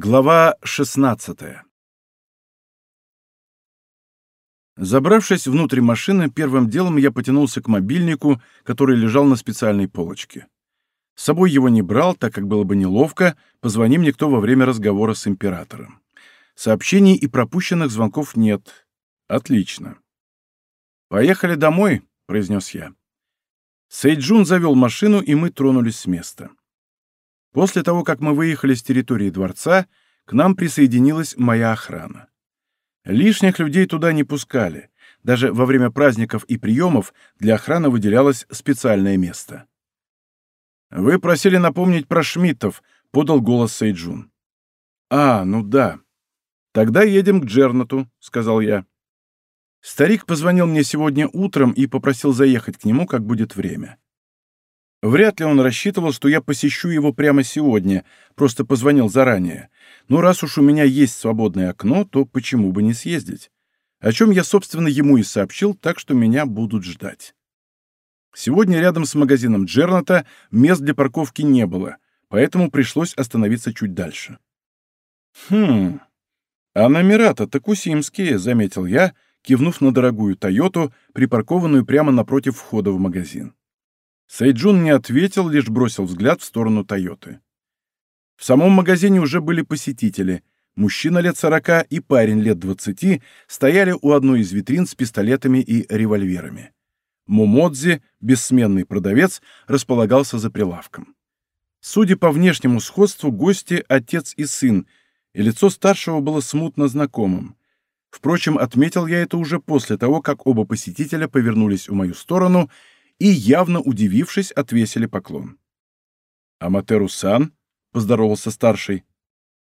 Глава 16 Забравшись внутрь машины, первым делом я потянулся к мобильнику, который лежал на специальной полочке. С собой его не брал, так как было бы неловко, позвони мне кто во время разговора с императором. Сообщений и пропущенных звонков нет. Отлично. «Поехали домой», — произнес я. Сейджун завел машину, и мы тронулись с места. После того, как мы выехали с территории дворца, к нам присоединилась моя охрана. Лишних людей туда не пускали. Даже во время праздников и приемов для охраны выделялось специальное место. «Вы просили напомнить про Шмидтов», — подал голос Сейджун. «А, ну да. Тогда едем к Джернату», — сказал я. Старик позвонил мне сегодня утром и попросил заехать к нему, как будет время. Вряд ли он рассчитывал, что я посещу его прямо сегодня, просто позвонил заранее. Но раз уж у меня есть свободное окно, то почему бы не съездить? О чем я, собственно, ему и сообщил, так что меня будут ждать. Сегодня рядом с магазином Джерната мест для парковки не было, поэтому пришлось остановиться чуть дальше. «Хм, а номера-то такусимские», — заметил я, кивнув на дорогую «Тойоту», припаркованную прямо напротив входа в магазин. Сайджун не ответил, лишь бросил взгляд в сторону Тойоты. В самом магазине уже были посетители. Мужчина лет сорока и парень лет двадцати стояли у одной из витрин с пистолетами и револьверами. Мумодзи, бессменный продавец, располагался за прилавком. Судя по внешнему сходству, гости — отец и сын, и лицо старшего было смутно знакомым. Впрочем, отметил я это уже после того, как оба посетителя повернулись в мою сторону — и, явно удивившись, отвесили поклон. «Аматеру-сан?» — поздоровался старший.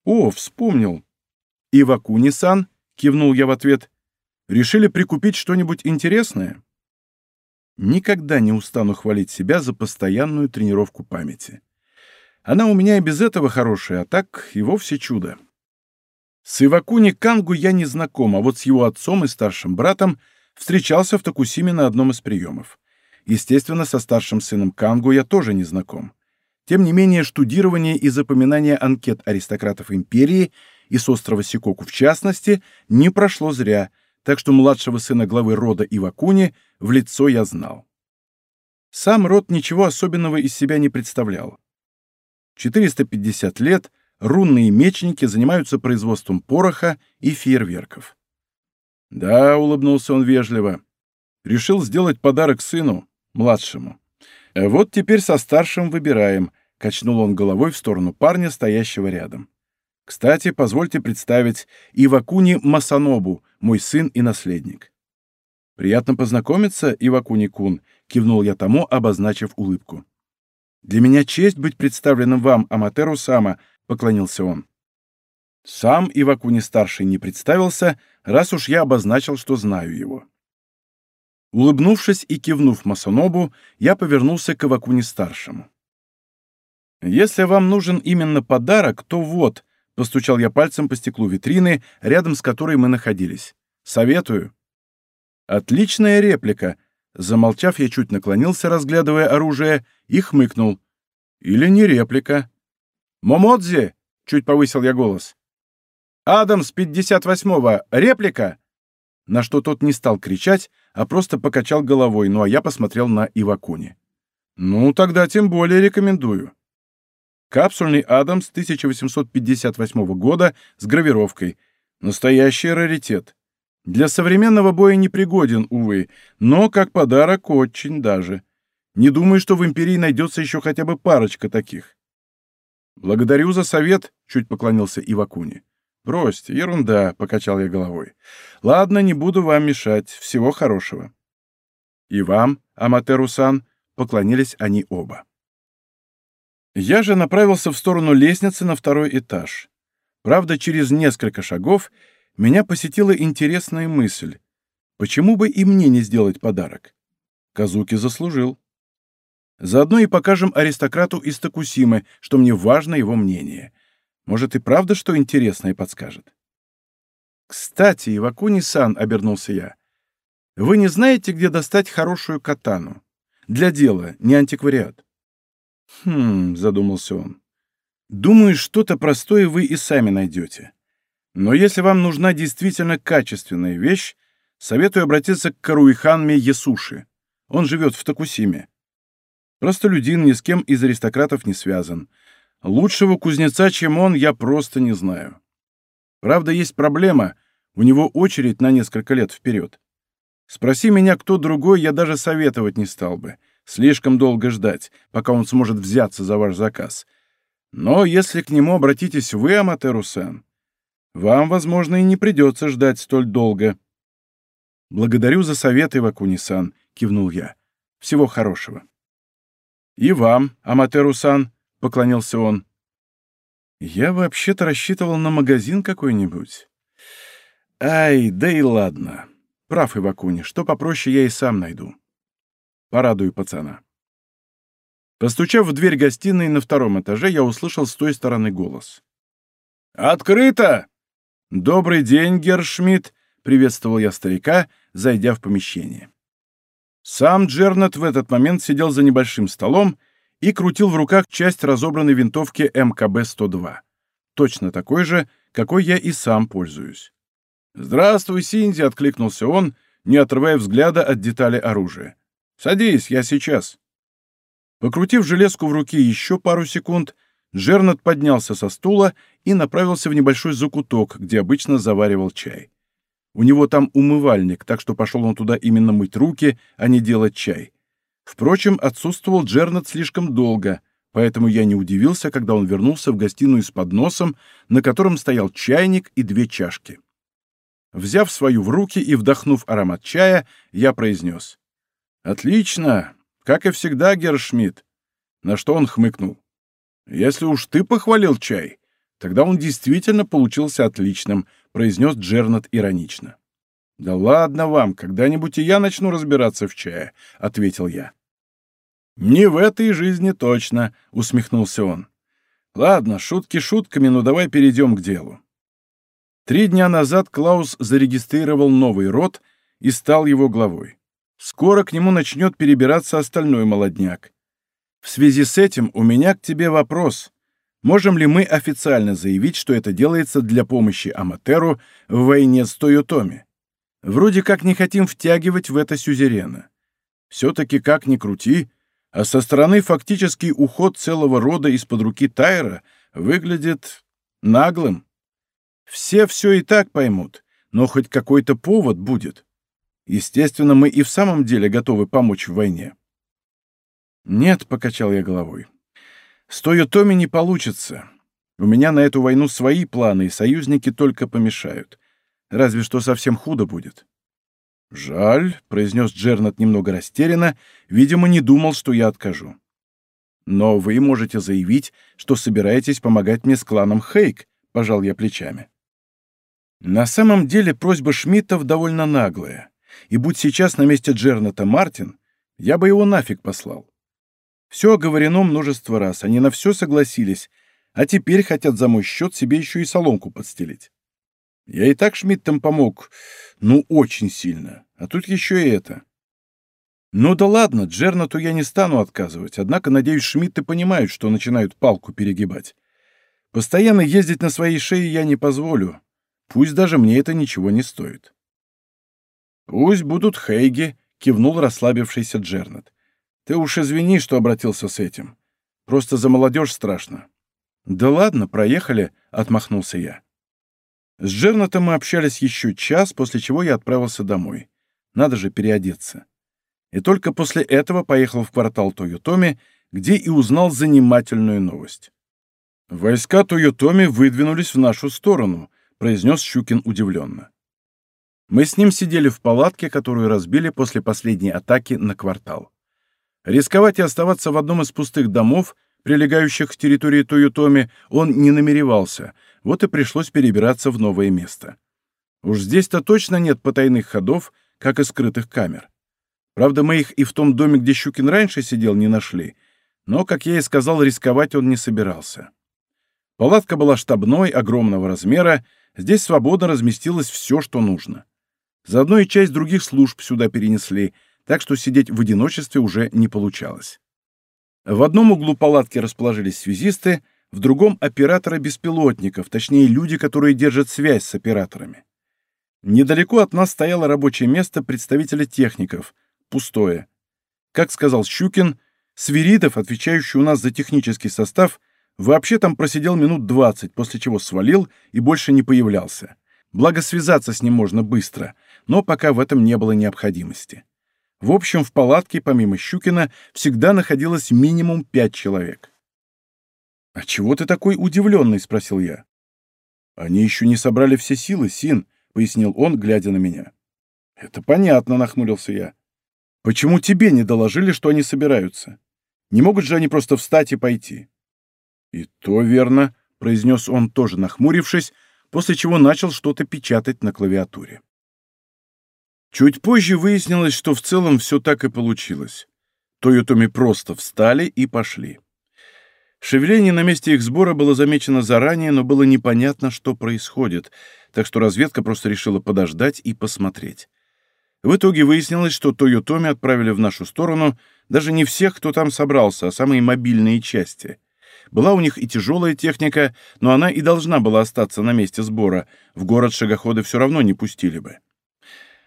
«О, вспомнил!» «Ивакуни-сан?» — кивнул я в ответ. «Решили прикупить что-нибудь интересное?» Никогда не устану хвалить себя за постоянную тренировку памяти. Она у меня и без этого хорошая, а так и вовсе чудо. С Ивакуни Кангу я не знаком, а вот с его отцом и старшим братом встречался в Токусиме на одном из приемов. Естественно, со старшим сыном Кангу я тоже не знаком. Тем не менее, штудирование и запоминание анкет аристократов империи и с острова Сикоку в частности не прошло зря, так что младшего сына главы рода Ивакуни в лицо я знал. Сам род ничего особенного из себя не представлял. 450 лет рунные мечники занимаются производством пороха и фейерверков. Да, улыбнулся он вежливо. Решил сделать подарок сыну младшему. «Э, «Вот теперь со старшим выбираем», — качнул он головой в сторону парня, стоящего рядом. «Кстати, позвольте представить Ивакуни Масанобу, мой сын и наследник». «Приятно познакомиться, Ивакуни-кун», — кивнул я тому, обозначив улыбку. «Для меня честь быть представленным вам, Аматеру Сама», — поклонился он. Сам Ивакуни-старший не представился, раз уж я обозначил, что знаю его. Улыбнувшись и кивнув Масанобу, я повернулся к Ивакуне-старшему. «Если вам нужен именно подарок, то вот», — постучал я пальцем по стеклу витрины, рядом с которой мы находились. «Советую». «Отличная реплика», — замолчав, я чуть наклонился, разглядывая оружие, и хмыкнул. «Или не реплика». «Момодзи!» — чуть повысил я голос. «Адамс 58-го! Реплика!» На что тот не стал кричать, а просто покачал головой, ну а я посмотрел на Ивакуни. Ну, тогда тем более рекомендую. Капсульный Адамс 1858 года с гравировкой. Настоящий раритет. Для современного боя непригоден, увы, но как подарок очень даже. Не думаю, что в Империи найдется еще хотя бы парочка таких. «Благодарю за совет», — чуть поклонился Ивакуни. «Бросьте, ерунда», — покачал я головой. «Ладно, не буду вам мешать. Всего хорошего». «И вам, Аматеру-сан», — поклонились они оба. Я же направился в сторону лестницы на второй этаж. Правда, через несколько шагов меня посетила интересная мысль. Почему бы и мне не сделать подарок? Казуки заслужил. Заодно и покажем аристократу из Токусимы, что мне важно его мнение. Может, и правда что интересное подскажет? «Кстати, Ивакуни-сан», — обернулся я, — «вы не знаете, где достать хорошую катану? Для дела, не антиквариат». «Хм», — задумался он, Думаю, что-то простое вы и сами найдете. Но если вам нужна действительно качественная вещь, советую обратиться к Каруиханме Ясуши. Он живет в Токусиме. Простолюдин ни с кем из аристократов не связан. Лучшего кузнеца, чем он, я просто не знаю. Правда, есть проблема. У него очередь на несколько лет вперед. Спроси меня кто другой, я даже советовать не стал бы. Слишком долго ждать, пока он сможет взяться за ваш заказ. Но если к нему обратитесь вы, Аматеру-сан, вам, возможно, и не придется ждать столь долго. «Благодарю за совет, Ивакуни-сан», — кивнул я. «Всего хорошего». «И вам, Аматеру-сан», — поклонился он. «Я вообще-то рассчитывал на магазин какой-нибудь». «Ай, да и ладно. Прав, Ивакуни, что попроще я и сам найду. Порадую пацана». Постучав в дверь гостиной на втором этаже, я услышал с той стороны голос. «Открыто!» «Добрый день, Гершмидт!» — приветствовал я старика, зайдя в помещение. Сам Джернет в этот момент сидел за небольшим столом и крутил в руках часть разобранной винтовки МКБ-102. Точно такой же, какой я и сам пользуюсь. «Здравствуй, Синди!» — откликнулся он, не отрывая взгляда от детали оружия. «Садись, я сейчас». Покрутив железку в руке еще пару секунд, Джернет поднялся со стула и направился в небольшой закуток, где обычно заваривал чай. У него там умывальник, так что пошел он туда именно мыть руки, а не делать чай. Впрочем, отсутствовал Джернет слишком долго, поэтому я не удивился, когда он вернулся в гостиную с подносом, на котором стоял чайник и две чашки. Взяв свою в руки и вдохнув аромат чая, я произнес. «Отлично! Как и всегда, Гершмидт!» На что он хмыкнул. «Если уж ты похвалил чай, тогда он действительно получился отличным», — произнес Джернет иронично. «Да ладно вам, когда-нибудь и я начну разбираться в чае», — ответил я. «Не в этой жизни точно», — усмехнулся он. «Ладно, шутки шутками, но давай перейдем к делу». Три дня назад Клаус зарегистрировал новый род и стал его главой. Скоро к нему начнет перебираться остальной молодняк. В связи с этим у меня к тебе вопрос. Можем ли мы официально заявить, что это делается для помощи Аматеру в войне с Тойотоми? Вроде как не хотим втягивать в это сюзерена. Все-таки как ни крути, а со стороны фактический уход целого рода из-под руки Тайра выглядит наглым. Все все и так поймут, но хоть какой-то повод будет. Естественно, мы и в самом деле готовы помочь в войне. «Нет», — покачал я головой. «С Тойотоми не получится. У меня на эту войну свои планы, и союзники только помешают. Разве что совсем худо будет». «Жаль», — произнес Джернат немного растерянно, видимо, не думал, что я откажу. «Но вы можете заявить, что собираетесь помогать мне с кланом Хейк», — пожал я плечами. На самом деле просьба Шмидтов довольно наглая, и будь сейчас на месте Джерната Мартин, я бы его нафиг послал. Все оговорено множество раз, они на все согласились, а теперь хотят за мой счет себе еще и соломку подстелить. Я и так Шмидтам помог, ну, очень сильно, а тут еще и это. Ну да ладно, Джернату я не стану отказывать, однако, надеюсь, Шмидты понимают, что начинают палку перегибать. Постоянно ездить на своей шее я не позволю, пусть даже мне это ничего не стоит. «Пусть будут Хейги», — кивнул расслабившийся Джернат. Ты уж извини, что обратился с этим. Просто за молодежь страшно. Да ладно, проехали, отмахнулся я. С Джернатом мы общались еще час, после чего я отправился домой. Надо же переодеться. И только после этого поехал в квартал Тойотоми, где и узнал занимательную новость. «Войска Тойотоми выдвинулись в нашу сторону», — произнес Щукин удивленно. Мы с ним сидели в палатке, которую разбили после последней атаки на квартал. Рисковать и оставаться в одном из пустых домов, прилегающих к территории Тойотоми, он не намеревался, вот и пришлось перебираться в новое место. Уж здесь-то точно нет потайных ходов, как и скрытых камер. Правда, мы их и в том доме, где Щукин раньше сидел, не нашли, но, как я и сказал, рисковать он не собирался. Палатка была штабной, огромного размера, здесь свободно разместилось все, что нужно. Заодно и часть других служб сюда перенесли — так что сидеть в одиночестве уже не получалось. В одном углу палатки расположились связисты, в другом — операторы беспилотников, точнее, люди, которые держат связь с операторами. Недалеко от нас стояло рабочее место представителя техников, пустое. Как сказал Щукин, Свиридов, отвечающий у нас за технический состав, вообще там просидел минут 20, после чего свалил и больше не появлялся. Благо связаться с ним можно быстро, но пока в этом не было необходимости. В общем, в палатке, помимо Щукина, всегда находилось минимум пять человек. «А чего ты такой удивленный?» — спросил я. «Они еще не собрали все силы, Син», — пояснил он, глядя на меня. «Это понятно», — нахмурился я. «Почему тебе не доложили, что они собираются? Не могут же они просто встать и пойти?» «И то верно», — произнес он, тоже нахмурившись, после чего начал что-то печатать на клавиатуре. Чуть позже выяснилось, что в целом все так и получилось. Тойотоми просто встали и пошли. Шевеление на месте их сбора было замечено заранее, но было непонятно, что происходит, так что разведка просто решила подождать и посмотреть. В итоге выяснилось, что Тойотоми отправили в нашу сторону даже не всех, кто там собрался, а самые мобильные части. Была у них и тяжелая техника, но она и должна была остаться на месте сбора, в город шагоходы все равно не пустили бы.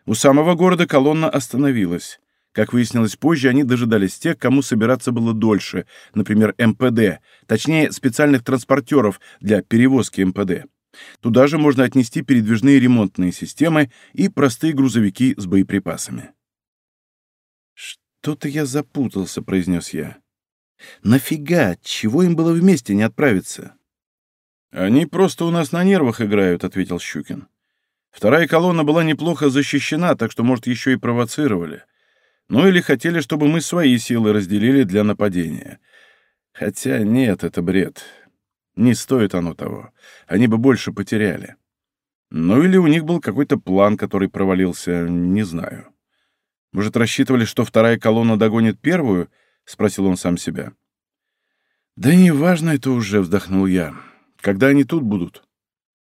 У самого города колонна остановилась. Как выяснилось позже, они дожидались тех, кому собираться было дольше, например, МПД, точнее, специальных транспортеров для перевозки МПД. Туда же можно отнести передвижные ремонтные системы и простые грузовики с боеприпасами. «Что-то я запутался», — произнес я. «Нафига? Чего им было вместе не отправиться?» «Они просто у нас на нервах играют», — ответил Щукин. Вторая колонна была неплохо защищена, так что, может, еще и провоцировали. Ну или хотели, чтобы мы свои силы разделили для нападения. Хотя нет, это бред. Не стоит оно того. Они бы больше потеряли. Ну или у них был какой-то план, который провалился, не знаю. Может, рассчитывали, что вторая колонна догонит первую? Спросил он сам себя. Да неважно это уже, вздохнул я. Когда они тут будут?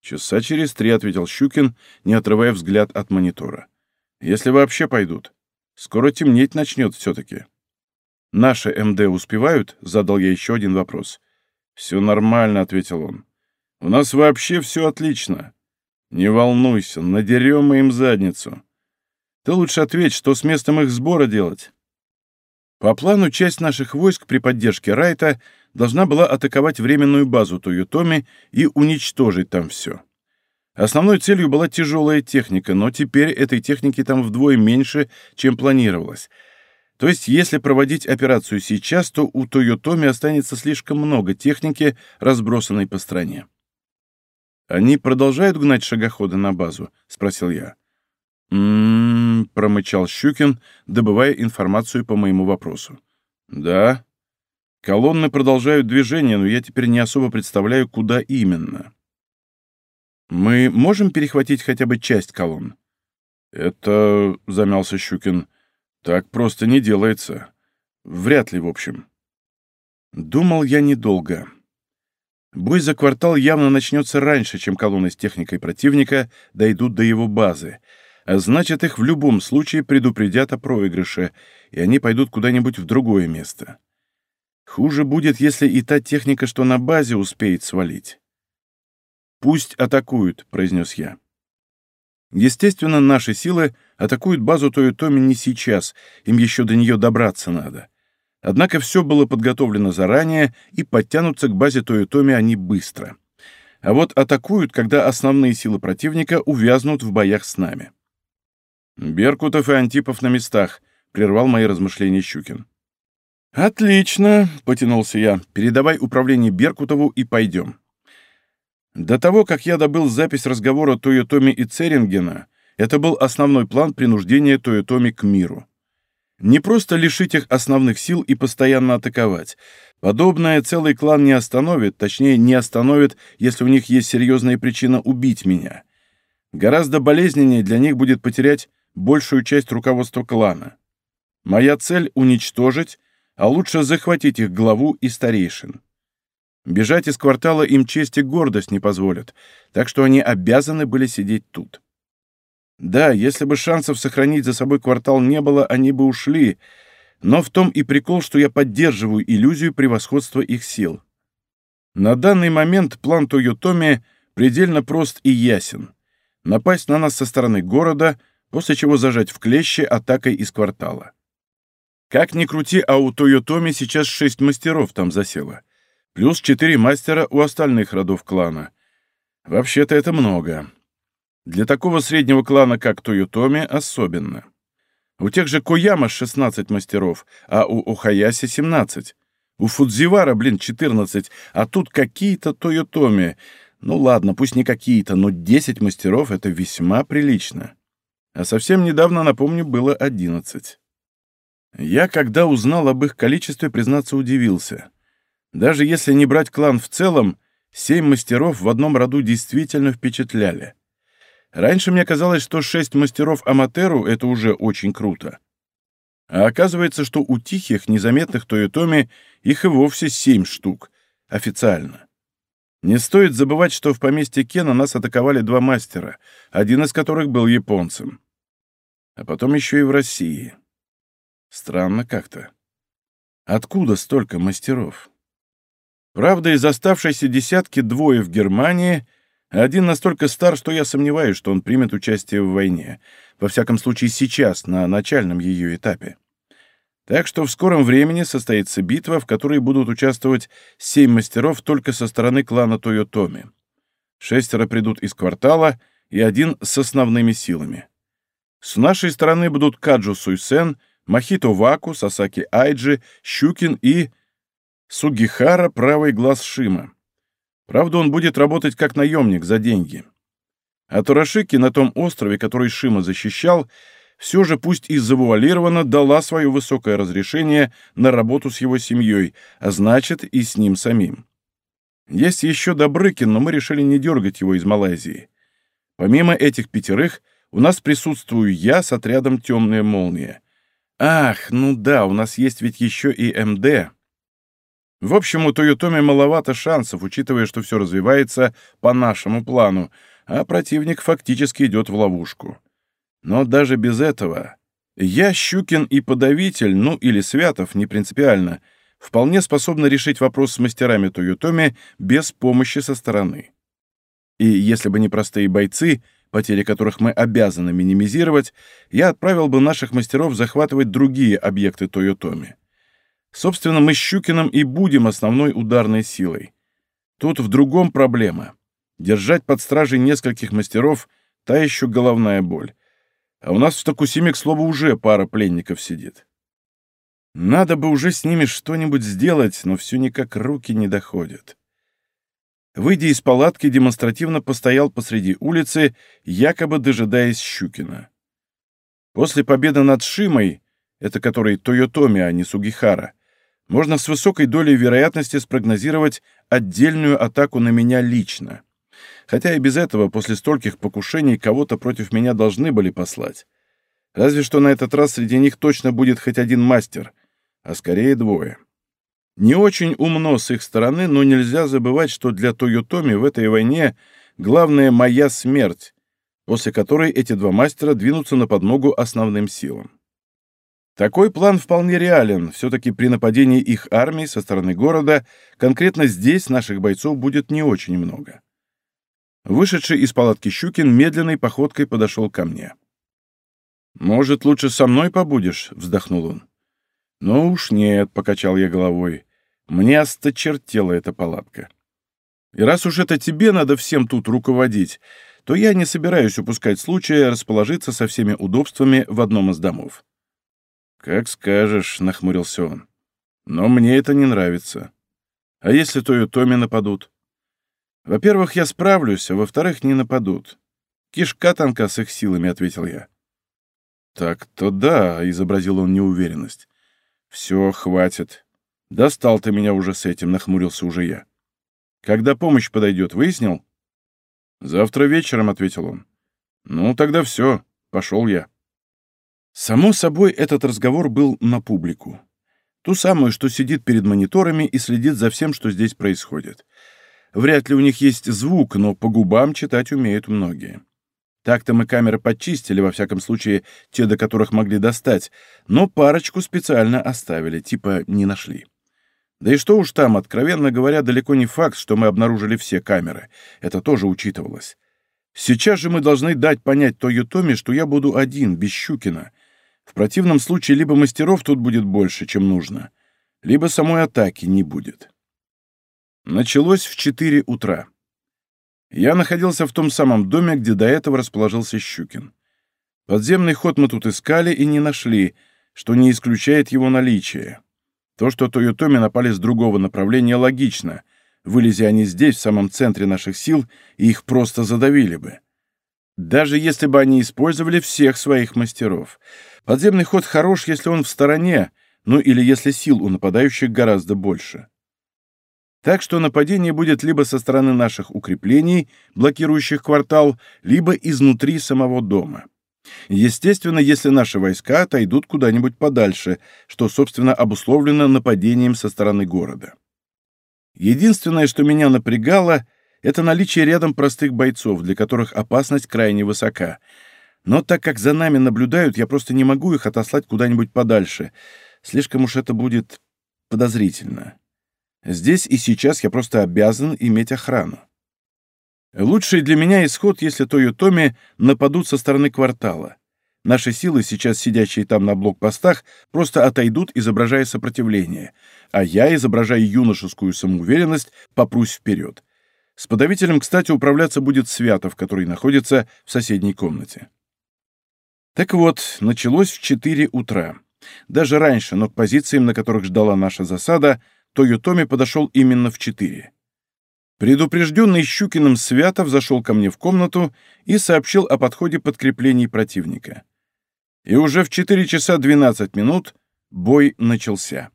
«Часа через три», — ответил Щукин, не отрывая взгляд от монитора. «Если вообще пойдут. Скоро темнеть начнет все-таки». «Наши МД успевают?» — задал я еще один вопрос. «Все нормально», — ответил он. «У нас вообще все отлично. Не волнуйся, надерем мы им задницу. Ты лучше ответь, что с местом их сбора делать?» По плану, часть наших войск при поддержке Райта должна была атаковать временную базу Тойотоми и уничтожить там все. Основной целью была тяжелая техника, но теперь этой техники там вдвое меньше, чем планировалось. То есть, если проводить операцию сейчас, то у Тойотоми останется слишком много техники, разбросанной по стране. «Они продолжают гнать шагоходы на базу?» — спросил я. «М-м-м», промычал Щукин, добывая информацию по моему вопросу. «Да. Колонны продолжают движение, но я теперь не особо представляю, куда именно». «Мы можем перехватить хотя бы часть колонн?» «Это...» — замялся Щукин. «Так просто не делается. Вряд ли, в общем». Думал я недолго. Бой за квартал явно начнется раньше, чем колонны с техникой противника дойдут до его базы — а значит, их в любом случае предупредят о проигрыше, и они пойдут куда-нибудь в другое место. Хуже будет, если и та техника, что на базе, успеет свалить. «Пусть атакуют», — произнес я. Естественно, наши силы атакуют базу Тойотоми не сейчас, им еще до нее добраться надо. Однако все было подготовлено заранее, и подтянутся к базе Тойотоми они быстро. А вот атакуют, когда основные силы противника увязнут в боях с нами. «Беркутов и Антипов на местах», — прервал мои размышления Щукин. «Отлично», — потянулся я. «Передавай управление Беркутову и пойдем». До того, как я добыл запись разговора Тойотоми и Церингена, это был основной план принуждения Тойотоми к миру. Не просто лишить их основных сил и постоянно атаковать. Подобное целый клан не остановит, точнее, не остановит, если у них есть серьезная причина убить меня. Гораздо болезненнее для них будет потерять большую часть руководства клана. Моя цель — уничтожить, а лучше захватить их главу и старейшин. Бежать из квартала им честь и гордость не позволят, так что они обязаны были сидеть тут. Да, если бы шансов сохранить за собой квартал не было, они бы ушли, но в том и прикол, что я поддерживаю иллюзию превосходства их сил. На данный момент план Тойотоми предельно прост и ясен. Напасть на нас со стороны города, после чего зажать в клещи атакой из квартала. Как ни крути, а у Тойотоми сейчас шесть мастеров там засело. Плюс четыре мастера у остальных родов клана. Вообще-то это много. Для такого среднего клана, как Тойотоми, особенно. У тех же Кояма 16 мастеров, а у Охаяси 17. У Фудзивара, блин, 14, а тут какие-то Тойотоми. Ну ладно, пусть не какие-то, но 10 мастеров — это весьма прилично. А совсем недавно, напомню, было 11. Я, когда узнал об их количестве, признаться, удивился. Даже если не брать клан в целом, семь мастеров в одном роду действительно впечатляли. Раньше мне казалось, что шесть мастеров Аматеру — это уже очень круто. А оказывается, что у тихих, незаметных Тойотоми их и вовсе семь штук, официально. Не стоит забывать, что в поместье Кена нас атаковали два мастера, один из которых был японцем. А потом еще и в России. Странно как-то. Откуда столько мастеров? Правда, из оставшейся десятки двое в Германии, один настолько стар, что я сомневаюсь, что он примет участие в войне, во всяком случае сейчас, на начальном ее этапе. Так что в скором времени состоится битва, в которой будут участвовать семь мастеров только со стороны клана Тойотоми. Шестеро придут из квартала и один с основными силами. С нашей стороны будут Каджу Суйсен — Махито Ваку, Сасаки Айджи, Щукин и... Сугихара — правый глаз Шима. Правда, он будет работать как наемник за деньги. А Турашики на том острове, который Шима защищал, все же пусть и завуалированно дала свое высокое разрешение на работу с его семьей, а значит и с ним самим. Есть еще Добрыкин, но мы решили не дергать его из Малайзии. Помимо этих пятерых, у нас присутствую я с отрядом «Темная молния». Ах, ну да, у нас есть ведь еще и МД. В общем, у Тойотоми маловато шансов, учитывая, что все развивается по нашему плану, а противник фактически идет в ловушку. Но даже без этого я, Щукин и Подавитель, ну или Святов, не принципиально, вполне способны решить вопрос с мастерами Тойотоми без помощи со стороны. И если бы не простые бойцы, потери которых мы обязаны минимизировать, я отправил бы наших мастеров захватывать другие объекты Тойотоми. Собственно, мы с Щукиным и будем основной ударной силой. Тут в другом проблема. Держать под стражей нескольких мастеров — та еще головная боль. А у нас в Токусиме, к слову, уже пара пленников сидит. Надо бы уже с ними что-нибудь сделать, но все никак руки не доходят. Выйдя из палатки, демонстративно постоял посреди улицы, якобы дожидаясь Щукина. После победы над Шимой, это который Тойотоми, а не Сугихара, можно с высокой долей вероятности спрогнозировать отдельную атаку на меня лично. Хотя и без этого после стольких покушений кого-то против меня должны были послать. Разве что на этот раз среди них точно будет хоть один мастер, а скорее двое. Не очень умно с их стороны, но нельзя забывать, что для Тойотоми в этой войне главное моя смерть, после которой эти два мастера двинутся на подмогу основным силам. Такой план вполне реален, все-таки при нападении их армии со стороны города конкретно здесь наших бойцов будет не очень много. Вышедший из палатки Щукин медленной походкой подошел ко мне. «Может, лучше со мной побудешь?» — вздохнул он. «Ну уж нет», — покачал я головой. «Мне осточертела эта палатка. И раз уж это тебе надо всем тут руководить, то я не собираюсь упускать случая расположиться со всеми удобствами в одном из домов». «Как скажешь», — нахмурился он. «Но мне это не нравится. А если то и Томи нападут?» «Во-первых, я справлюсь, а во-вторых, не нападут. Кишка танка с их силами», — ответил я. «Так-то да», — изобразил он неуверенность. «Все, хватит. Достал ты меня уже с этим», — нахмурился уже я. «Когда помощь подойдет, выяснил?» «Завтра вечером», — ответил он. «Ну, тогда все. Пошел я». Само собой, этот разговор был на публику. Ту самую, что сидит перед мониторами и следит за всем, что здесь происходит. Вряд ли у них есть звук, но по губам читать умеют многие. Так-то мы камеры подчистили, во всяком случае, те, до которых могли достать, но парочку специально оставили, типа не нашли. Да и что уж там, откровенно говоря, далеко не факт, что мы обнаружили все камеры. Это тоже учитывалось. Сейчас же мы должны дать понять Тойотоми, что я буду один, без Щукина. В противном случае либо мастеров тут будет больше, чем нужно, либо самой атаки не будет. Началось в 4 утра. Я находился в том самом доме, где до этого расположился Щукин. Подземный ход мы тут искали и не нашли, что не исключает его наличие. То, что Тойотоми напали с другого направления, логично. Вылези они здесь, в самом центре наших сил, и их просто задавили бы. Даже если бы они использовали всех своих мастеров. Подземный ход хорош, если он в стороне, ну или если сил у нападающих гораздо больше. Так что нападение будет либо со стороны наших укреплений, блокирующих квартал, либо изнутри самого дома. Естественно, если наши войска отойдут куда-нибудь подальше, что, собственно, обусловлено нападением со стороны города. Единственное, что меня напрягало, это наличие рядом простых бойцов, для которых опасность крайне высока. Но так как за нами наблюдают, я просто не могу их отослать куда-нибудь подальше. Слишком уж это будет подозрительно. Здесь и сейчас я просто обязан иметь охрану. Лучший для меня исход, если Тойотоми нападут со стороны квартала. Наши силы, сейчас сидящие там на блокпостах, просто отойдут, изображая сопротивление, а я, изображая юношескую самоуверенность, попрусь вперед. С подавителем, кстати, управляться будет Святов, который находится в соседней комнате. Так вот, началось в 4 утра. Даже раньше, но к позициям, на которых ждала наша засада, Тойотоми подошел именно в четыре. Предупрежденный Щукиным Святов зашел ко мне в комнату и сообщил о подходе подкреплений противника. И уже в 4 часа 12 минут бой начался.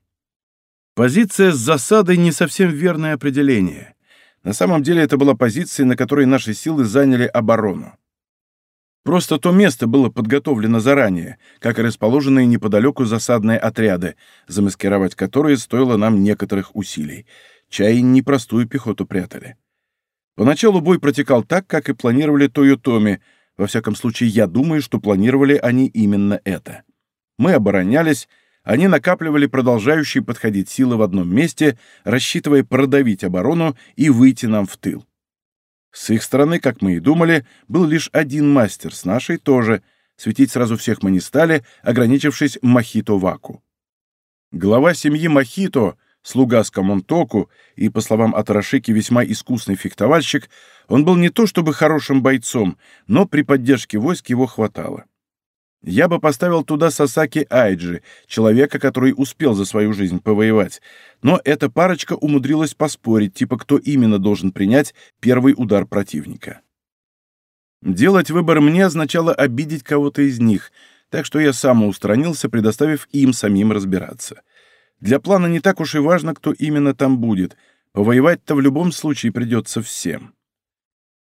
Позиция с засадой не совсем верное определение. На самом деле это была позиция, на которой наши силы заняли оборону. Просто то место было подготовлено заранее, как и расположенные неподалеку засадные отряды, замаскировать которые стоило нам некоторых усилий. Чай непростую пехоту прятали. Поначалу бой протекал так, как и планировали Тойотоми. Во всяком случае, я думаю, что планировали они именно это. Мы оборонялись, они накапливали продолжающие подходить силы в одном месте, рассчитывая продавить оборону и выйти нам в тыл. С их стороны, как мы и думали, был лишь один мастер, с нашей тоже. Светить сразу всех мы не стали, ограничившись Махито Ваку. Глава семьи Махито, слуга Скамонтоку и, по словам Атарашики, весьма искусный фехтовальщик, он был не то чтобы хорошим бойцом, но при поддержке войск его хватало. Я бы поставил туда Сасаки Айджи, человека, который успел за свою жизнь повоевать, но эта парочка умудрилась поспорить, типа кто именно должен принять первый удар противника. Делать выбор мне означало обидеть кого-то из них, так что я самоустранился, предоставив им самим разбираться. Для плана не так уж и важно, кто именно там будет. Повоевать-то в любом случае придется всем.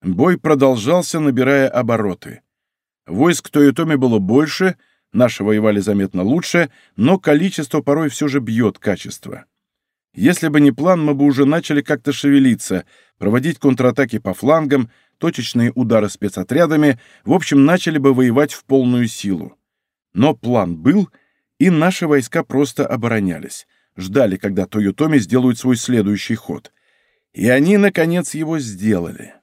Бой продолжался, набирая обороты. Войск Тойотоми было больше, наши воевали заметно лучше, но количество порой все же бьет качество. Если бы не план, мы бы уже начали как-то шевелиться, проводить контратаки по флангам, точечные удары спецотрядами, в общем, начали бы воевать в полную силу. Но план был, и наши войска просто оборонялись, ждали, когда Тойотоми сделают свой следующий ход. И они, наконец, его сделали.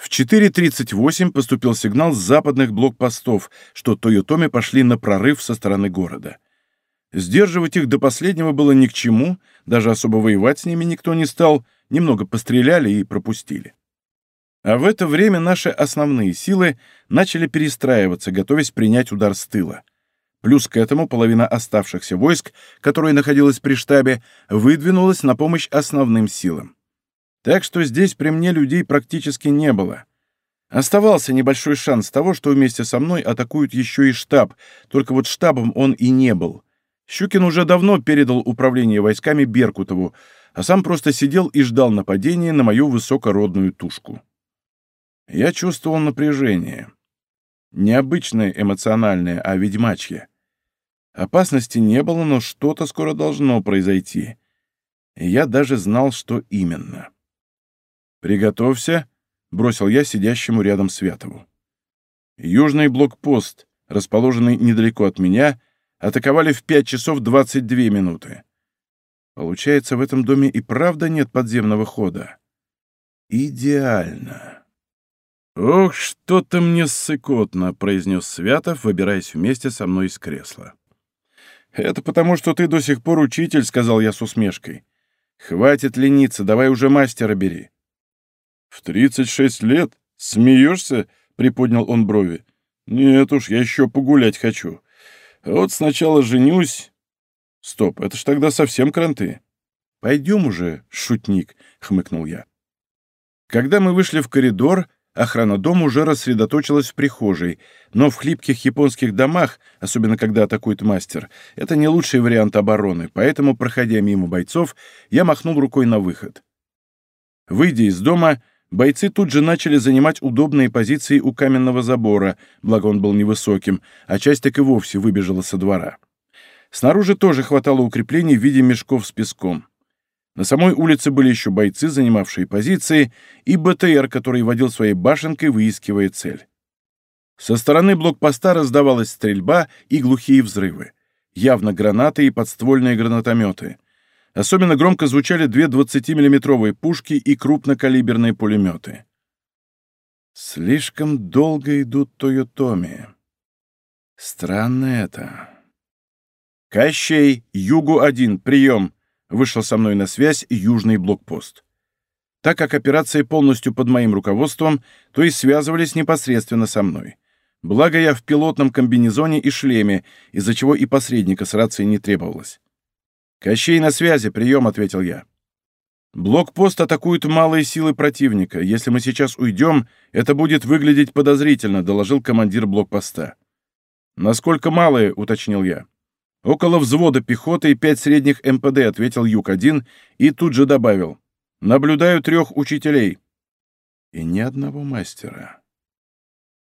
В 4.38 поступил сигнал с западных блокпостов, что Тойотоми пошли на прорыв со стороны города. Сдерживать их до последнего было ни к чему, даже особо воевать с ними никто не стал, немного постреляли и пропустили. А в это время наши основные силы начали перестраиваться, готовясь принять удар с тыла. Плюс к этому половина оставшихся войск, которая находилась при штабе, выдвинулась на помощь основным силам. Так что здесь при мне людей практически не было. Оставался небольшой шанс того, что вместе со мной атакуют еще и штаб, только вот штабом он и не был. Щукин уже давно передал управление войсками Беркутову, а сам просто сидел и ждал нападения на мою высокородную тушку. Я чувствовал напряжение. Необычное эмоциональное, а ведьмачье. Опасности не было, но что-то скоро должно произойти. И я даже знал, что именно. «Приготовься», — бросил я сидящему рядом Святову. Южный блокпост, расположенный недалеко от меня, атаковали в 5 часов 22 минуты. Получается, в этом доме и правда нет подземного хода. Идеально. «Ох, что-то мне ссыкотно», — произнес Святов, выбираясь вместе со мной из кресла. «Это потому, что ты до сих пор учитель», — сказал я с усмешкой. «Хватит лениться, давай уже мастера бери». «В тридцать шесть лет? Смеешься?» — приподнял он брови. «Нет уж, я еще погулять хочу. А вот сначала женюсь...» «Стоп, это ж тогда совсем кранты». «Пойдем уже, шутник», — хмыкнул я. Когда мы вышли в коридор, охрана дома уже рассредоточилась в прихожей, но в хлипких японских домах, особенно когда атакует мастер, это не лучший вариант обороны, поэтому, проходя мимо бойцов, я махнул рукой на выход. Выйдя из дома, бойцы тут же начали занимать удобные позиции у каменного забора, благо он был невысоким, а часть так и вовсе выбежала со двора. Снаружи тоже хватало укреплений в виде мешков с песком. На самой улице были еще бойцы, занимавшие позиции, и БТР, который водил своей башенкой, выискивая цель. Со стороны блокпоста раздавалась стрельба и глухие взрывы. Явно гранаты и подствольные гранатометы. Особенно громко звучали две 20-миллиметровые пушки и крупнокалиберные пулеметы. Слишком долго идут Тойотоми. Странно это. «Кощей, Югу-1, прием!» вышел со мной на связь южный блокпост. Так как операция полностью под моим руководством, то и связывались непосредственно со мной. Благо я в пилотном комбинезоне и шлеме, из-за чего и посредника с рацией не требовалось. «Кощей на связи, прием», — ответил я. «Блокпост атакуют малые силы противника. Если мы сейчас уйдем, это будет выглядеть подозрительно», — доложил командир блокпоста. «Насколько малые?» — уточнил я. «Около взвода пехоты и пять средних МПД», — ответил Юг-1 и тут же добавил. «Наблюдаю трех учителей». И ни одного мастера.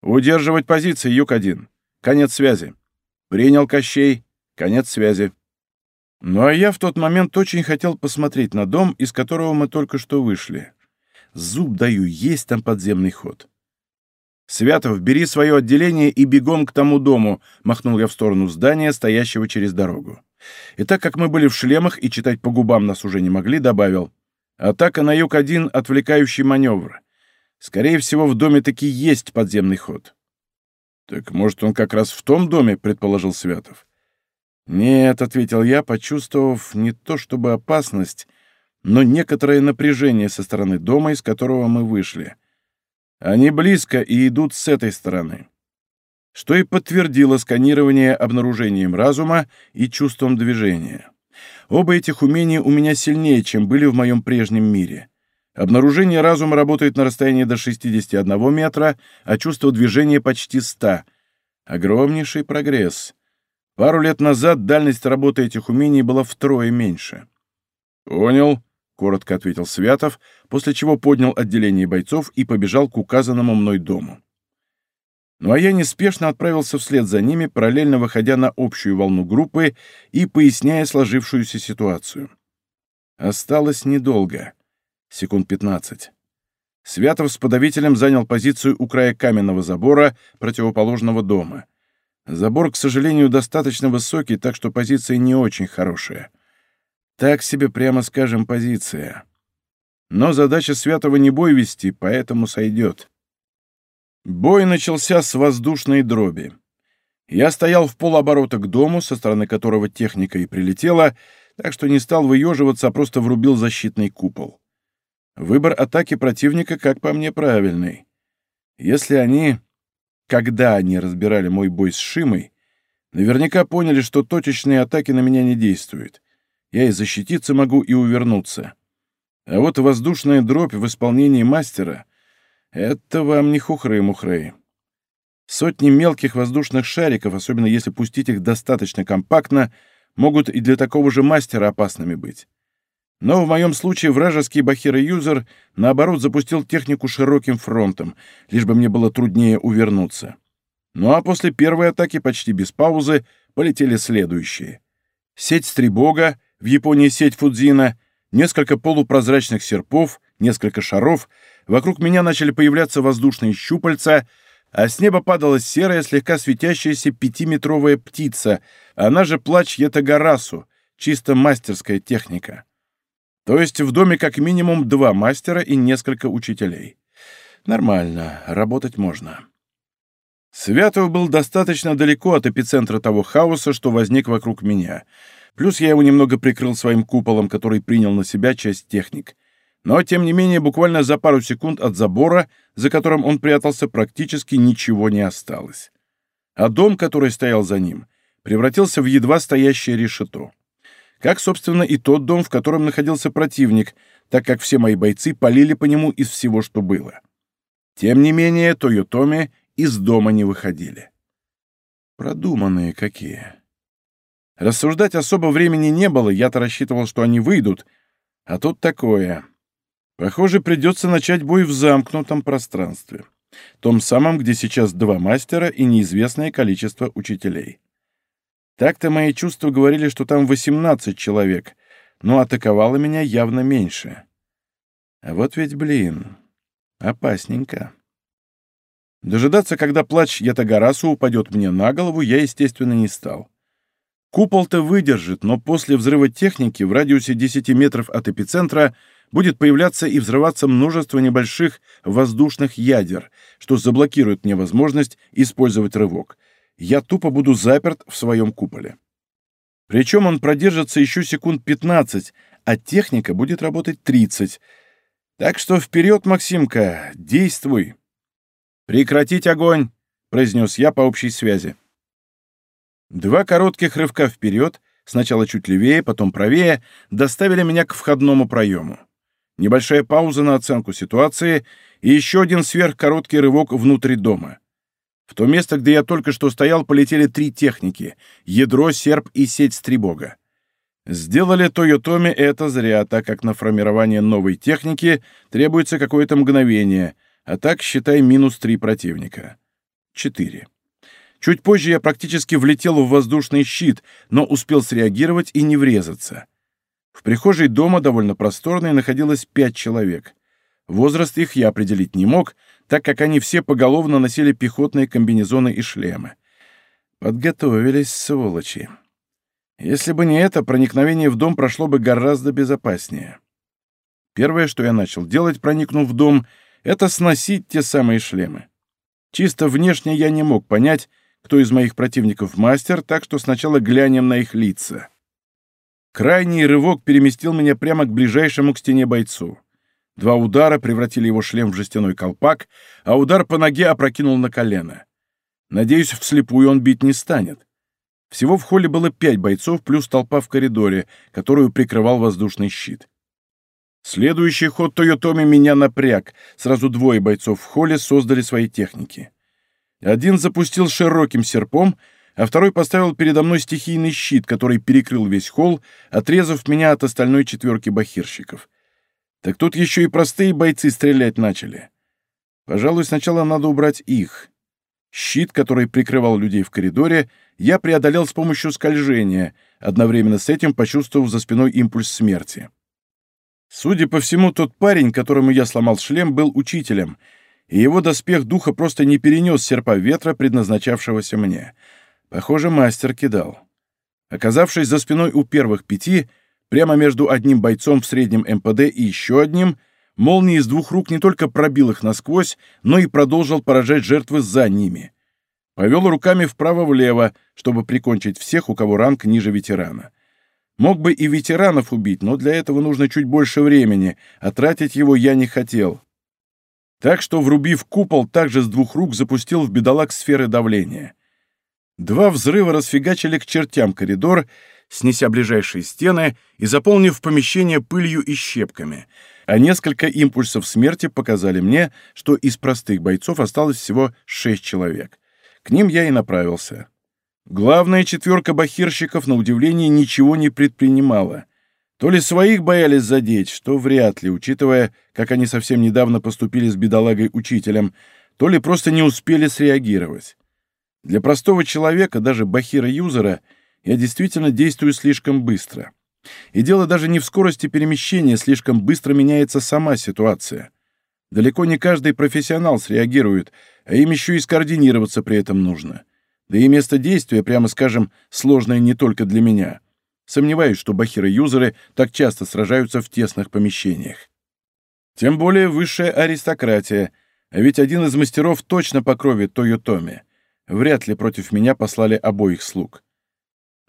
«Удерживать позиции, Юг-1. Конец связи». «Принял Кощей. Конец связи». Ну а я в тот момент очень хотел посмотреть на дом, из которого мы только что вышли. Зуб даю, есть там подземный ход. «Святов, бери свое отделение и бегом к тому дому», — махнул я в сторону здания, стоящего через дорогу. И так как мы были в шлемах и читать по губам нас уже не могли, добавил. «Атака на юг-1 — отвлекающий маневр. Скорее всего, в доме таки есть подземный ход». «Так, может, он как раз в том доме?» — предположил Святов. «Нет», — ответил я, почувствовав не то чтобы опасность, но некоторое напряжение со стороны дома, из которого мы вышли. Они близко и идут с этой стороны. Что и подтвердило сканирование обнаружением разума и чувством движения. Оба этих умения у меня сильнее, чем были в моем прежнем мире. Обнаружение разума работает на расстоянии до 61 метра, а чувство движения почти 100. Огромнейший прогресс. Пару лет назад дальность работы этих умений была втрое меньше. «Понял», — коротко ответил Святов, после чего поднял отделение бойцов и побежал к указанному мной дому. Ну а я неспешно отправился вслед за ними, параллельно выходя на общую волну группы и поясняя сложившуюся ситуацию. Осталось недолго. Секунд пятнадцать. Святов с подавителем занял позицию у края каменного забора противоположного дома. Забор, к сожалению, достаточно высокий, так что позиция не очень хорошая. Так себе, прямо скажем, позиция. Но задача Святого не бой вести, поэтому сойдет. Бой начался с воздушной дроби. Я стоял в полоборота к дому, со стороны которого техника и прилетела, так что не стал выеживаться, а просто врубил защитный купол. Выбор атаки противника, как по мне, правильный. Если они... Когда они разбирали мой бой с Шимой, наверняка поняли, что точечные атаки на меня не действуют. Я и защититься могу, и увернуться. А вот воздушная дробь в исполнении мастера — это вам не хухры-мухры. Сотни мелких воздушных шариков, особенно если пустить их достаточно компактно, могут и для такого же мастера опасными быть. Но в моем случае вражеский Бахира-юзер, наоборот, запустил технику широким фронтом, лишь бы мне было труднее увернуться. Ну а после первой атаки почти без паузы полетели следующие. Сеть Стрибога, в Японии сеть Фудзина, несколько полупрозрачных серпов, несколько шаров, вокруг меня начали появляться воздушные щупальца, а с неба падала серая, слегка светящаяся пятиметровая птица, она же плач Ятагарасу, чисто мастерская техника. То есть в доме как минимум два мастера и несколько учителей. Нормально, работать можно. Святов был достаточно далеко от эпицентра того хаоса, что возник вокруг меня. Плюс я его немного прикрыл своим куполом, который принял на себя часть техник. Но, тем не менее, буквально за пару секунд от забора, за которым он прятался, практически ничего не осталось. А дом, который стоял за ним, превратился в едва стоящее решето. Как, собственно, и тот дом, в котором находился противник, так как все мои бойцы полили по нему из всего, что было. Тем не менее, Тойотоми из дома не выходили. Продуманные какие. Рассуждать особо времени не было, я-то рассчитывал, что они выйдут, а тут такое. Похоже, придется начать бой в замкнутом пространстве. Том самом, где сейчас два мастера и неизвестное количество учителей. Так-то мои чувства говорили, что там 18 человек, но атаковало меня явно меньше. А вот ведь, блин, опасненько. Дожидаться, когда плач Ятагарасу упадет мне на голову, я, естественно, не стал. Купол-то выдержит, но после взрыва техники в радиусе 10 метров от эпицентра будет появляться и взрываться множество небольших воздушных ядер, что заблокирует мне возможность использовать рывок. Я тупо буду заперт в своем куполе. Причем он продержится еще секунд 15, а техника будет работать 30. Так что вперед, Максимка, действуй. «Прекратить огонь!» — произнес я по общей связи. Два коротких рывка вперед, сначала чуть левее, потом правее, доставили меня к входному проему. Небольшая пауза на оценку ситуации и еще один сверхкороткий рывок внутрь дома. В то место, где я только что стоял, полетели три техники — ядро, серп и сеть стрибога. Сделали Тойотоми это зря, так как на формирование новой техники требуется какое-то мгновение, а так, считай, минус три противника. Четыре. Чуть позже я практически влетел в воздушный щит, но успел среагировать и не врезаться. В прихожей дома, довольно просторной, находилось пять человек. Возраст их я определить не мог, так как они все поголовно носили пехотные комбинезоны и шлемы. Подготовились, сволочи. Если бы не это, проникновение в дом прошло бы гораздо безопаснее. Первое, что я начал делать, проникнув в дом — это сносить те самые шлемы. Чисто внешне я не мог понять, кто из моих противников мастер, так что сначала глянем на их лица. Крайний рывок переместил меня прямо к ближайшему к стене бойцу. Два удара превратили его шлем в жестяной колпак, а удар по ноге опрокинул на колено. Надеюсь, вслепую он бить не станет. Всего в холле было пять бойцов плюс толпа в коридоре, которую прикрывал воздушный щит. Следующий ход Тойотоми меня напряг. Сразу двое бойцов в холле создали свои техники. Один запустил широким серпом, а второй поставил передо мной стихийный щит, который перекрыл весь холл, отрезав меня от остальной четверки бахирщиков. Так тут еще и простые бойцы стрелять начали. Пожалуй, сначала надо убрать их. Щит, который прикрывал людей в коридоре, я преодолел с помощью скольжения, одновременно с этим почувствовав за спиной импульс смерти. Судя по всему, тот парень, которому я сломал шлем, был учителем, и его доспех духа просто не перенес серпа ветра, предназначавшегося мне. Похоже, мастер кидал. Оказавшись за спиной у первых пяти, прямо между одним бойцом в среднем МПД и еще одним, молния из двух рук не только пробил их насквозь, но и продолжил поражать жертвы за ними. Повел руками вправо-влево, чтобы прикончить всех, у кого ранг ниже ветерана. Мог бы и ветеранов убить, но для этого нужно чуть больше времени, а тратить его я не хотел. Так что, врубив купол, также с двух рук запустил в бедолаг сферы давления. Два взрыва расфигачили к чертям коридор, снеся ближайшие стены и заполнив помещение пылью и щепками, а несколько импульсов смерти показали мне, что из простых бойцов осталось всего шесть человек. К ним я и направился. Главная четверка бахирщиков, на удивление, ничего не предпринимала. То ли своих боялись задеть, что вряд ли, учитывая, как они совсем недавно поступили с бедолагой-учителем, то ли просто не успели среагировать. Для простого человека, даже бахира-юзера, я действительно действую слишком быстро. И дело даже не в скорости перемещения, слишком быстро меняется сама ситуация. Далеко не каждый профессионал среагирует, а им еще и скоординироваться при этом нужно. Да и место действия, прямо скажем, сложное не только для меня. Сомневаюсь, что бахиры-юзеры так часто сражаются в тесных помещениях. Тем более высшая аристократия, а ведь один из мастеров точно по крови Тойотоми. Вряд ли против меня послали обоих слуг.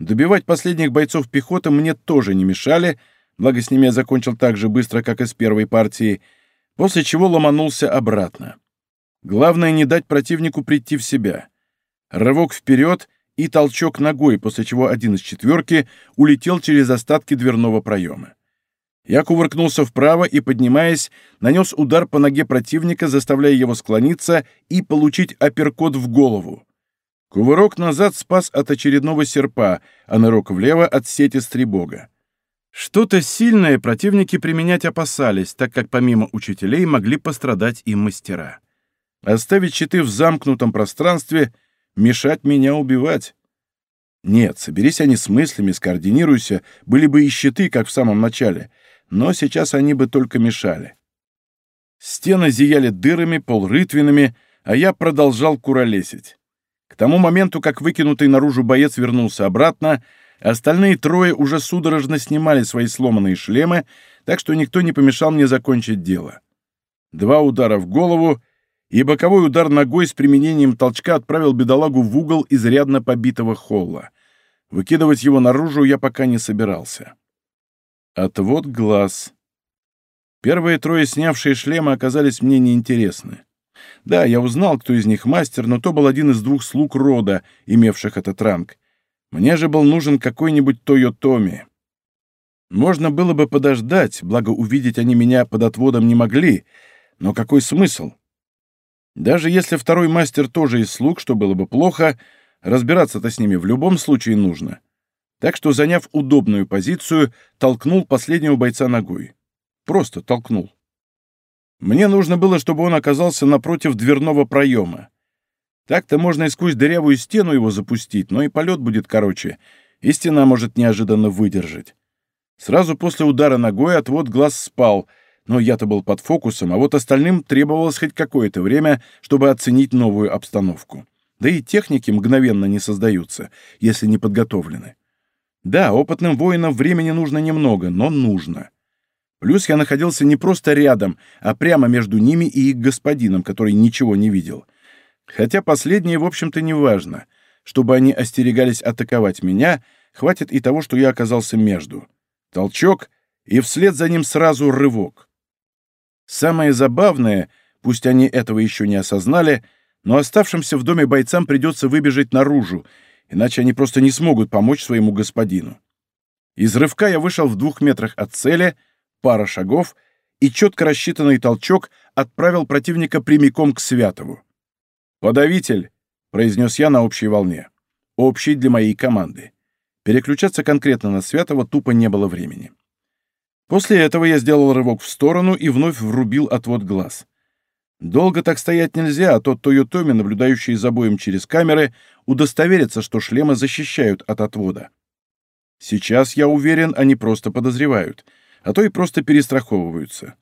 Добивать последних бойцов пехоты мне тоже не мешали, благо с ними я закончил так же быстро, как и с первой партией, после чего ломанулся обратно. Главное не дать противнику прийти в себя. Рывок вперед и толчок ногой, после чего один из четверки улетел через остатки дверного проема. Я кувыркнулся вправо и, поднимаясь, нанес удар по ноге противника, заставляя его склониться и получить апперкот в голову. Кувырок назад спас от очередного серпа, а нырок влево от сети стребога. Что-то сильное противники применять опасались, так как помимо учителей могли пострадать и мастера. Оставить щиты в замкнутом пространстве — мешать меня убивать. Нет, соберись они с мыслями, скоординируйся, были бы и щиты, как в самом начале, но сейчас они бы только мешали. Стены зияли дырами, пол рытвинами, а я продолжал куролесить. К тому моменту, как выкинутый наружу боец вернулся обратно, остальные трое уже судорожно снимали свои сломанные шлемы, так что никто не помешал мне закончить дело. Два удара в голову — и боковой удар ногой с применением толчка отправил бедолагу в угол изрядно побитого холла. Выкидывать его наружу я пока не собирался. Отвод глаз. Первые трое, снявшие шлемы, оказались мне неинтересны. Да, я узнал, кто из них мастер, но то был один из двух слуг рода, имевших этот ранг. Мне же был нужен какой-нибудь Тойотоми. Можно было бы подождать, благо увидеть они меня под отводом не могли, но какой смысл? Даже если второй мастер тоже из слуг, что было бы плохо, разбираться-то с ними в любом случае нужно. Так что, заняв удобную позицию, толкнул последнего бойца ногой. Просто толкнул. Мне нужно было, чтобы он оказался напротив дверного проема. Так-то можно и сквозь дырявую стену его запустить, но и полет будет короче, и стена может неожиданно выдержать. Сразу после удара ногой отвод глаз спал — но я-то был под фокусом, а вот остальным требовалось хоть какое-то время, чтобы оценить новую обстановку. Да и техники мгновенно не создаются, если не подготовлены. Да, опытным воинам времени нужно немного, но нужно. Плюс я находился не просто рядом, а прямо между ними и их господином, который ничего не видел. Хотя последнее, в общем-то, не важно. Чтобы они остерегались атаковать меня, хватит и того, что я оказался между. Толчок, и вслед за ним сразу рывок. Самое забавное, пусть они этого еще не осознали, но оставшимся в доме бойцам придется выбежать наружу, иначе они просто не смогут помочь своему господину. Из рывка я вышел в двух метрах от цели, пара шагов, и четко рассчитанный толчок отправил противника прямиком к Святову. «Подавитель!» — произнес я на общей волне. Общий для моей команды. Переключаться конкретно на Святого тупо не было времени. После этого я сделал рывок в сторону и вновь врубил отвод глаз. Долго так стоять нельзя, а тот Тойотоми, наблюдающий за боем через камеры, удостоверится, что шлемы защищают от отвода. Сейчас, я уверен, они просто подозревают, а то и просто перестраховываются.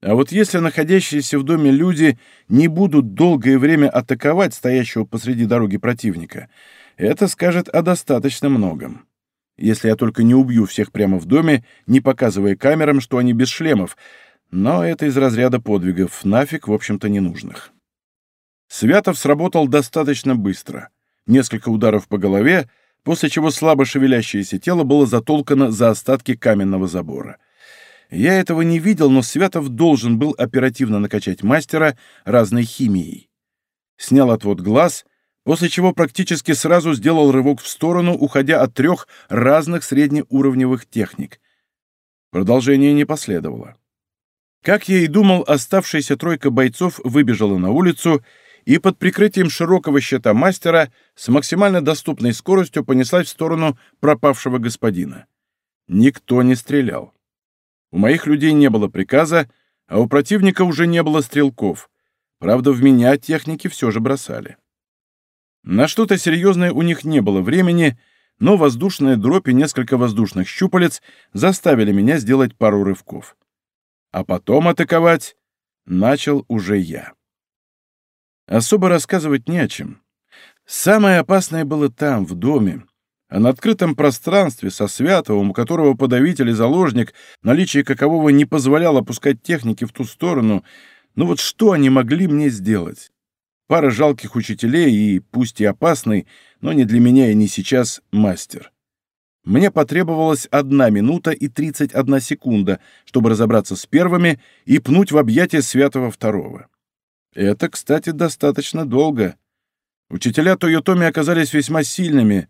А вот если находящиеся в доме люди не будут долгое время атаковать стоящего посреди дороги противника, это скажет о достаточно многом если я только не убью всех прямо в доме, не показывая камерам, что они без шлемов, но это из разряда подвигов, нафиг, в общем-то, ненужных. Святов сработал достаточно быстро. Несколько ударов по голове, после чего слабо шевелящееся тело было затолкано за остатки каменного забора. Я этого не видел, но Святов должен был оперативно накачать мастера разной химией. Снял отвод глаз — после чего практически сразу сделал рывок в сторону, уходя от трех разных среднеуровневых техник. Продолжение не последовало. Как я и думал, оставшаяся тройка бойцов выбежала на улицу и под прикрытием широкого щита мастера с максимально доступной скоростью понеслась в сторону пропавшего господина. Никто не стрелял. У моих людей не было приказа, а у противника уже не было стрелков. Правда, в меня техники все же бросали. На что-то серьезное у них не было времени, но воздушная дробь и несколько воздушных щупалец заставили меня сделать пару рывков. А потом атаковать начал уже я. Особо рассказывать не о чем. Самое опасное было там, в доме. А на открытом пространстве со Святовым, у которого подавитель и заложник, наличие какового не позволяло опускать техники в ту сторону, ну вот что они могли мне сделать? Пара жалких учителей и, пусть и опасный, но не для меня и не сейчас, мастер. Мне потребовалась одна минута и тридцать одна секунда, чтобы разобраться с первыми и пнуть в объятия Святого Второго. Это, кстати, достаточно долго. Учителя Тойотоми оказались весьма сильными.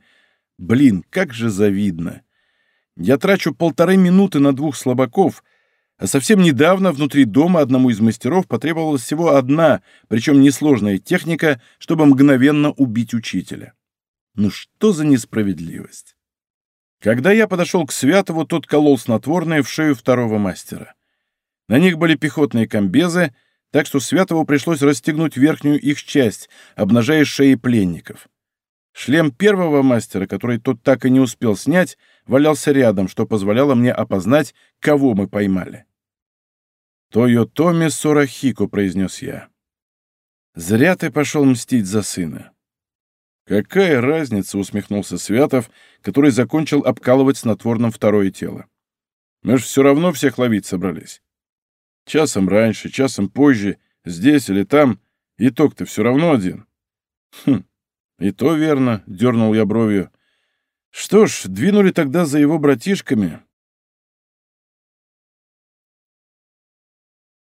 Блин, как же завидно. Я трачу полторы минуты на двух слабаков, а совсем недавно внутри дома одному из мастеров потребовалась всего одна, причем несложная техника, чтобы мгновенно убить учителя. Ну что за несправедливость? Когда я подошел к Святову, тот колол снотворное в шею второго мастера. На них были пехотные комбезы, так что Святову пришлось расстегнуть верхнюю их часть, обнажая шеи пленников. Шлем первого мастера, который тот так и не успел снять, валялся рядом, что позволяло мне опознать, кого мы поймали. «Тойотоми Сорахико», — произнес я. «Зря ты пошел мстить за сына». «Какая разница?» — усмехнулся Святов, который закончил обкалывать снотворным второе тело. «Мы ж все равно всех ловить собрались. Часом раньше, часом позже, здесь или там, итог-то все равно один». «Хм, и то верно», — дернул я бровью. «Что ж, двинули тогда за его братишками.